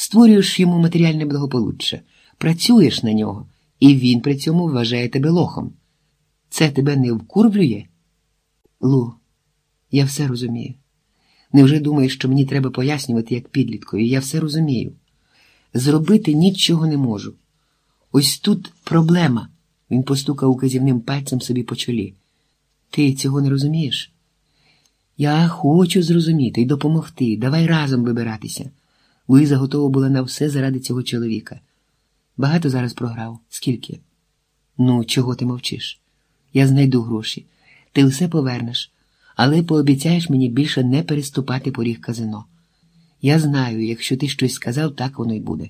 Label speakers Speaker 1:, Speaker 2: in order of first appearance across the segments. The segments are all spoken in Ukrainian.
Speaker 1: створюєш йому матеріальне благополуччя, працюєш на нього, і він при цьому вважає тебе лохом. Це тебе не вкурвлює? Лу, я все розумію. Невже думаєш, що мені треба пояснювати, як підліткові? Я все розумію. Зробити нічого не можу. Ось тут проблема. Він постукав указівним пальцем собі по чолі. Ти цього не розумієш? Я хочу зрозуміти і допомогти. Давай разом вибиратися. Луїза готова була на все заради цього чоловіка. Багато зараз програв. Скільки? Ну, чого ти мовчиш? Я знайду гроші. Ти все повернеш, але пообіцяєш мені більше не переступати поріг казино. Я знаю, якщо ти щось сказав, так воно й буде.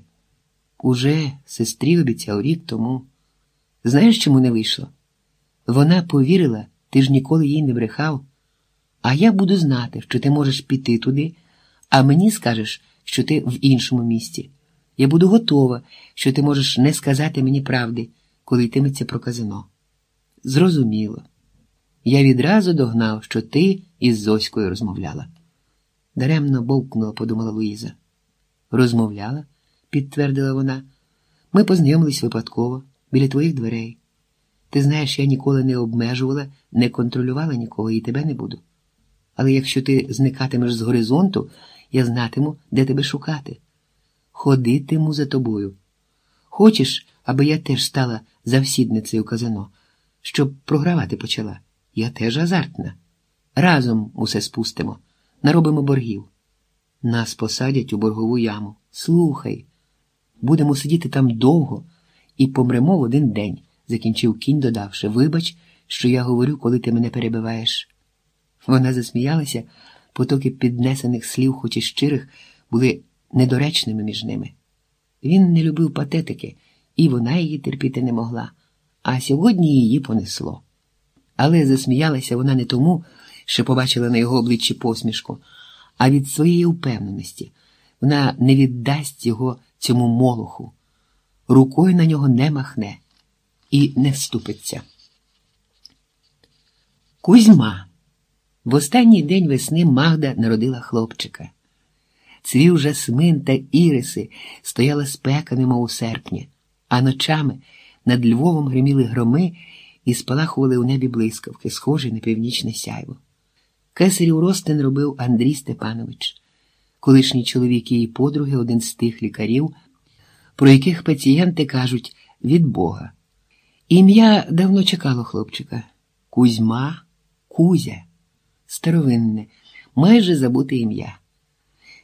Speaker 1: Уже сестрі обіцяв рік тому. Знаєш, чому не вийшло? Вона повірила, ти ж ніколи їй не брехав. А я буду знати, що ти можеш піти туди, а мені скажеш, що ти в іншому місті. Я буду готова, що ти можеш не сказати мені правди, коли йтиметься про казино. Зрозуміло. Я відразу догнав, що ти із Зоською розмовляла. Даремно бовкнула, подумала Луїза. Розмовляла, підтвердила вона. Ми познайомились випадково, біля твоїх дверей. Ти знаєш, я ніколи не обмежувала, не контролювала нікого і тебе не буду. Але якщо ти зникатимеш з горизонту, я знатиму, де тебе шукати. Ходитиму за тобою. Хочеш, аби я теж стала завсідницею казино, щоб програвати почала? Я теж азартна. Разом усе спустимо, наробимо боргів. Нас посадять у боргову яму. Слухай, будемо сидіти там довго і помремо в один день, закінчив кінь, додавши. Вибач, що я говорю, коли ти мене перебиваєш. Вона засміялася, потоки піднесених слів, хоч і щирих, були недоречними між ними. Він не любив патетики, і вона її терпіти не могла, а сьогодні її понесло. Але засміялася вона не тому, що побачила на його обличчі посмішку, а від своєї впевненості. Вона не віддасть його цьому молоху, рукою на нього не махне і не вступиться. Кузьма. В останній день весни Магда народила хлопчика. Цвів жасмин та іриси стояла спека, немов у серпні, а ночами над Львовом гриміли громи і спалахували у небі блискавки, схожі на північне сяйво. Кесарів ростин робив Андрій Степанович, колишній чоловік її подруги, один з тих лікарів, про яких пацієнти кажуть від Бога. Ім'я давно чекало хлопчика Кузьма, Кузя, старовинне, майже забуте ім'я.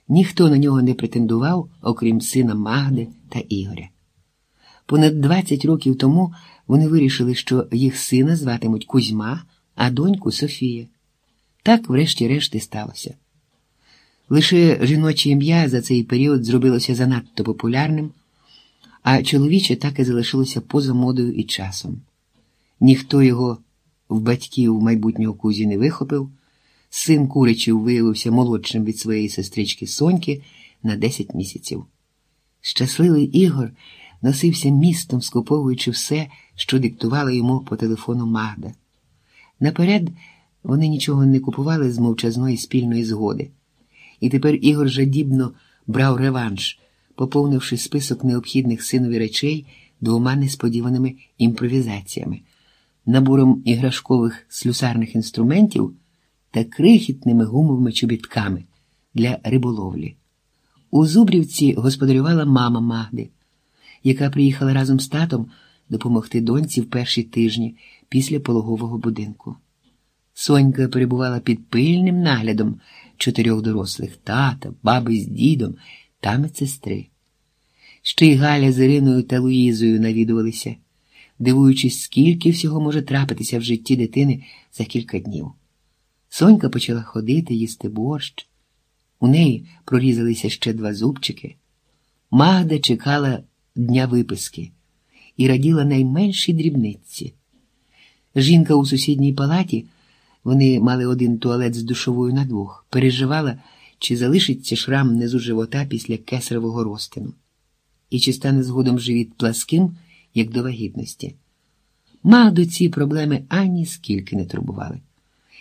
Speaker 1: Ніхто на нього не претендував, окрім сина Магди та Ігоря. Понад 20 років тому вони вирішили, що їх сина зватимуть Кузьма, а доньку Софія. Так, врешті-решт, і сталося. Лише жіноче ім'я за цей період зробилося занадто популярним, а чоловіче так і залишилося поза модою і часом. Ніхто його в батьків майбутнього кузі не вихопив, син Куричів виявився молодшим від своєї сестрички Соньки на 10 місяців. Щасливий Ігор носився містом, скуповуючи все, що диктувала йому по телефону Магда. Наперед вони нічого не купували з мовчазної спільної згоди. І тепер Ігор жадібно брав реванш, поповнивши список необхідних синові речей двома несподіваними імпровізаціями, набором іграшкових слюсарних інструментів та крихітними гумовими чобітками для риболовлі. У Зубрівці господарювала мама Магди, яка приїхала разом з татом допомогти доньці в перші тижні після пологового будинку. Сонька перебувала під пильним наглядом чотирьох дорослих тата, баби з дідом та медсестри. Ще й Галя з Іриною та Луїзою навідувалися, дивуючись, скільки всього може трапитися в житті дитини за кілька днів. Сонька почала ходити, їсти борщ. У неї прорізалися ще два зубчики. Магда чекала дня виписки і раділа найменшій дрібниці. Жінка у сусідній палаті. Вони мали один туалет з душовою на двох, переживала, чи залишиться шрам внизу живота після кесаревого розтину, і чи стане згодом живіт пласким, як до вагітності. Магду ці проблеми ані скільки не турбували.